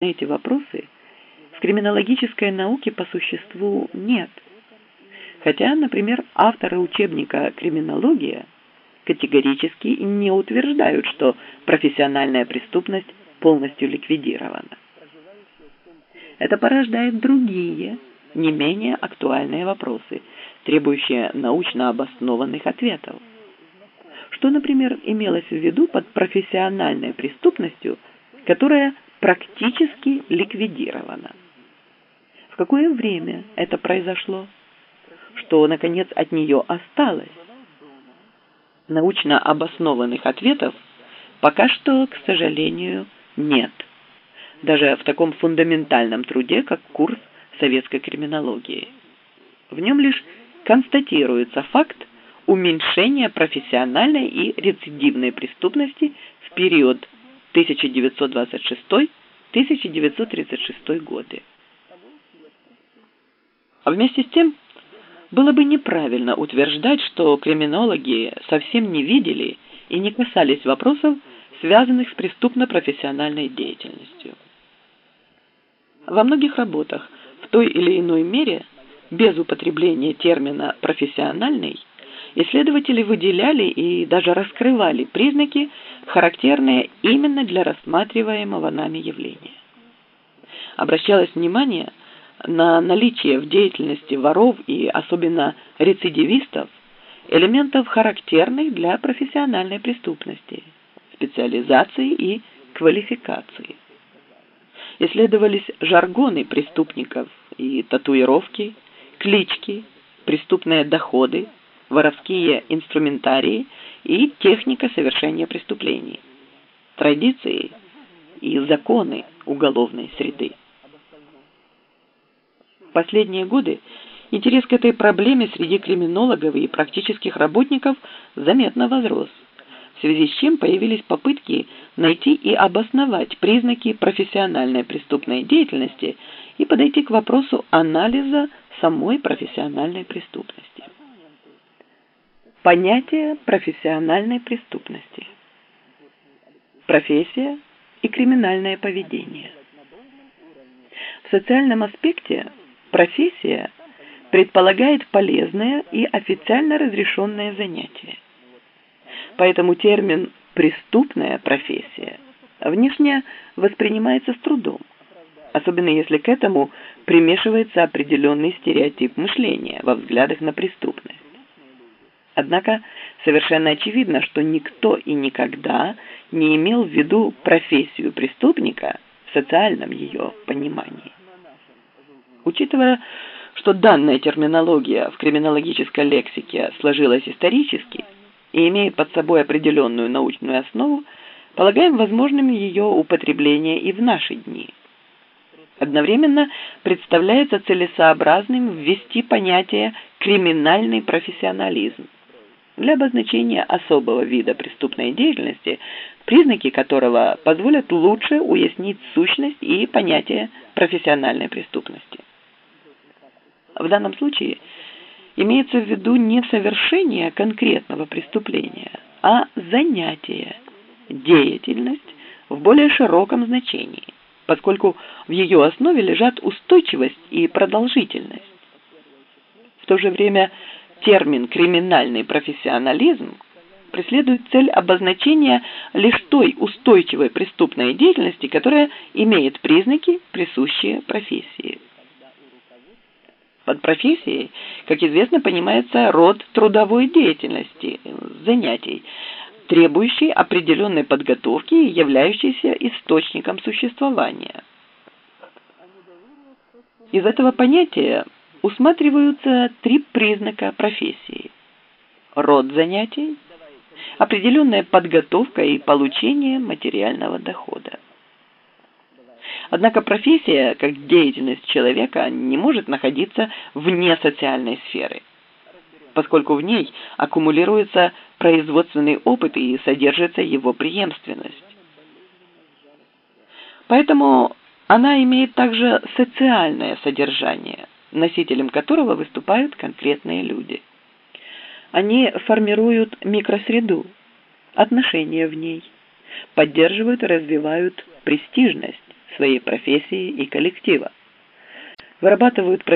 на эти вопросы в криминологической науке по существу нет. Хотя, например, авторы учебника «Криминология» категорически не утверждают, что профессиональная преступность полностью ликвидирована. Это порождает другие, не менее актуальные вопросы, требующие научно обоснованных ответов. Что, например, имелось в виду под профессиональной преступностью, которая практически ликвидирована? В какое время это произошло? Что, наконец, от нее осталось? Научно обоснованных ответов пока что, к сожалению, нет. Даже в таком фундаментальном труде, как курс советской криминологии. В нем лишь констатируется факт уменьшения профессиональной и рецидивной преступности в период 1926-1936 годы. А вместе с тем, было бы неправильно утверждать, что криминологи совсем не видели и не касались вопросов, связанных с преступно-профессиональной деятельностью. Во многих работах в той или иной мере, без употребления термина «профессиональный», исследователи выделяли и даже раскрывали признаки, характерные именно для рассматриваемого нами явления. Обращалось внимание на наличие в деятельности воров и особенно рецидивистов элементов, характерных для профессиональной преступности, специализации и квалификации. Исследовались жаргоны преступников и татуировки, клички, преступные доходы, воровские инструментарии и техника совершения преступлений, традиции и законы уголовной среды. В последние годы интерес к этой проблеме среди криминологов и практических работников заметно возрос, в связи с чем появились попытки найти и обосновать признаки профессиональной преступной деятельности и подойти к вопросу анализа самой профессиональной преступности. Понятие профессиональной преступности. Профессия и криминальное поведение. В социальном аспекте профессия предполагает полезное и официально разрешенное занятие. Поэтому термин «преступная профессия» внешне воспринимается с трудом, особенно если к этому примешивается определенный стереотип мышления во взглядах на преступность. Однако совершенно очевидно, что никто и никогда не имел в виду профессию преступника в социальном ее понимании. Учитывая, что данная терминология в криминологической лексике сложилась исторически и имеет под собой определенную научную основу, полагаем возможным ее употребление и в наши дни. Одновременно представляется целесообразным ввести понятие «криминальный профессионализм», для обозначения особого вида преступной деятельности, признаки которого позволят лучше уяснить сущность и понятие профессиональной преступности. В данном случае имеется в виду не совершение конкретного преступления, а занятие, деятельность в более широком значении, поскольку в ее основе лежат устойчивость и продолжительность. В то же время термин «криминальный профессионализм» преследует цель обозначения лишь той устойчивой преступной деятельности, которая имеет признаки, присущие профессии. Под профессией, как известно, понимается род трудовой деятельности, занятий, требующий определенной подготовки и являющийся источником существования. Из этого понятия усматриваются три признака профессии. Род занятий, определенная подготовка и получение материального дохода. Однако профессия, как деятельность человека, не может находиться вне социальной сферы, поскольку в ней аккумулируется производственный опыт и содержится его преемственность. Поэтому она имеет также социальное содержание – носителем которого выступают конкретные люди. Они формируют микросреду, отношения в ней, поддерживают и развивают престижность, своей профессии и коллектива. Вырабатывают